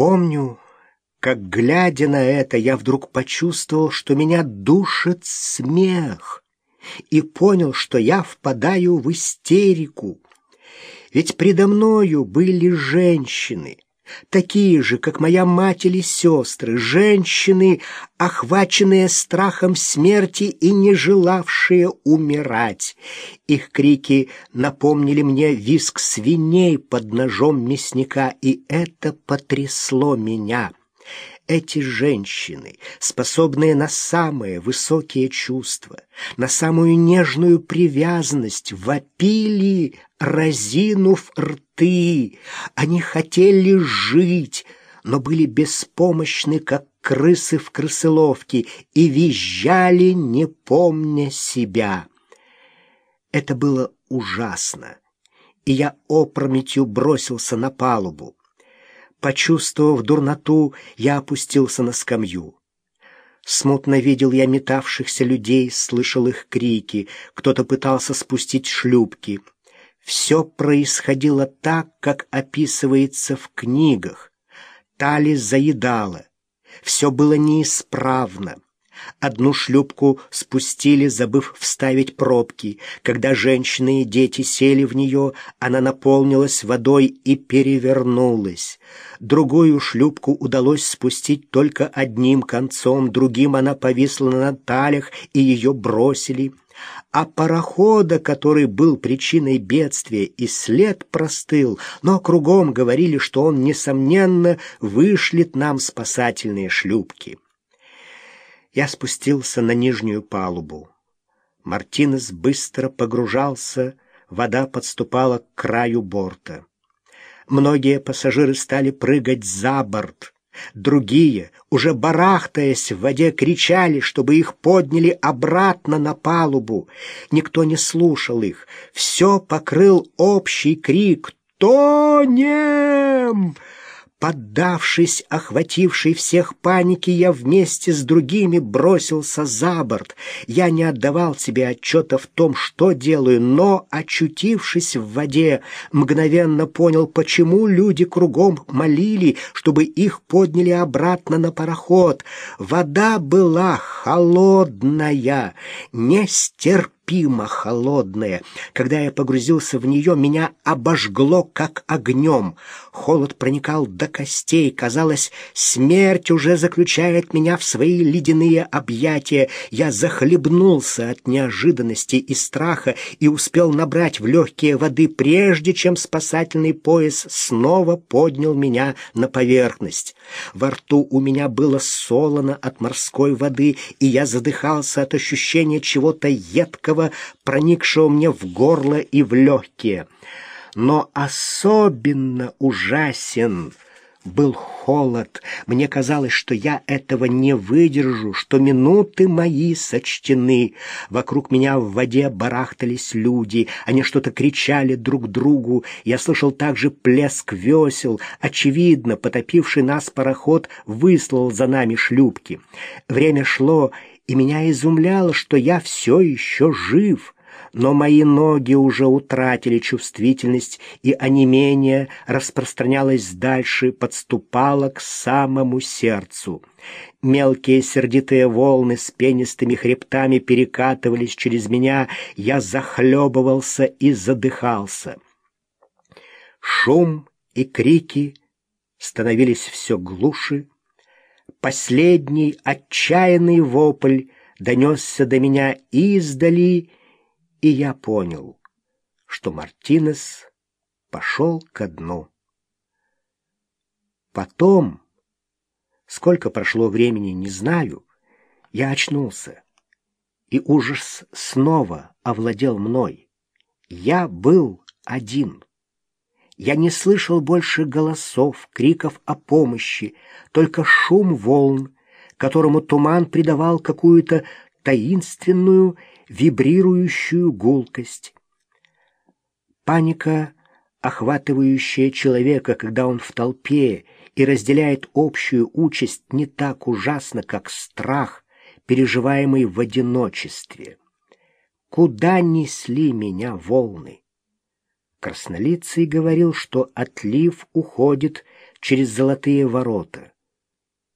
Помню, как, глядя на это, я вдруг почувствовал, что меня душит смех, и понял, что я впадаю в истерику. Ведь предо мною были женщины — такие же, как моя мать или сестры, женщины, охваченные страхом смерти и не желавшие умирать. Их крики напомнили мне визг свиней под ножом мясника, и это потрясло меня. Эти женщины, способные на самые высокие чувства, на самую нежную привязанность, вопили, разинув рты. Они хотели жить, но были беспомощны, как крысы в крысыловке, и визжали, не помня себя. Это было ужасно, и я опрометью бросился на палубу. Почувствовав дурноту, я опустился на скамью. Смутно видел я метавшихся людей, слышал их крики, кто-то пытался спустить шлюпки. Все происходило так, как описывается в книгах. Тали заедала. Все было неисправно. Одну шлюпку спустили, забыв вставить пробки. Когда женщины и дети сели в нее, она наполнилась водой и перевернулась. Другую шлюпку удалось спустить только одним концом, другим она повисла на талях, и ее бросили. А парохода, который был причиной бедствия, и след простыл, но кругом говорили, что он, несомненно, вышлет нам спасательные шлюпки. Я спустился на нижнюю палубу. Мартинес быстро погружался, вода подступала к краю борта. Многие пассажиры стали прыгать за борт. Другие, уже барахтаясь в воде, кричали, чтобы их подняли обратно на палубу. Никто не слушал их. Все покрыл общий крик «Тонем!» Поддавшись охватившей всех панике, я вместе с другими бросился за борт. Я не отдавал себе отчета в том, что делаю, но, очутившись в воде, мгновенно понял, почему люди кругом молили, чтобы их подняли обратно на пароход. Вода была холодная, нестерпимая нестерпимо холодное. Когда я погрузился в нее, меня обожгло, как огнем. Холод проникал до костей. Казалось, смерть уже заключает меня в свои ледяные объятия. Я захлебнулся от неожиданности и страха и успел набрать в легкие воды, прежде чем спасательный пояс снова поднял меня на поверхность. Во рту у меня было солоно от морской воды, и я задыхался от ощущения чего-то едкого, едкого, проникшего мне в горло и в легкие. Но особенно ужасен был холод. Мне казалось, что я этого не выдержу, что минуты мои сочтены. Вокруг меня в воде барахтались люди. Они что-то кричали друг другу. Я слышал также плеск весел. Очевидно, потопивший нас пароход выслал за нами шлюпки. Время шло, и меня изумляло, что я все еще жив, но мои ноги уже утратили чувствительность, и онемение распространялось дальше, подступало к самому сердцу. Мелкие сердитые волны с пенистыми хребтами перекатывались через меня, я захлебывался и задыхался. Шум и крики становились все глуше, Последний отчаянный вопль донесся до меня издали, и я понял, что Мартинес пошел ко дну. Потом, сколько прошло времени, не знаю, я очнулся, и ужас снова овладел мной. Я был один. Я не слышал больше голосов, криков о помощи, только шум волн, которому туман придавал какую-то таинственную, вибрирующую гулкость. Паника, охватывающая человека, когда он в толпе и разделяет общую участь, не так ужасна, как страх, переживаемый в одиночестве. Куда несли меня волны? Краснолицый говорил, что отлив уходит через золотые ворота.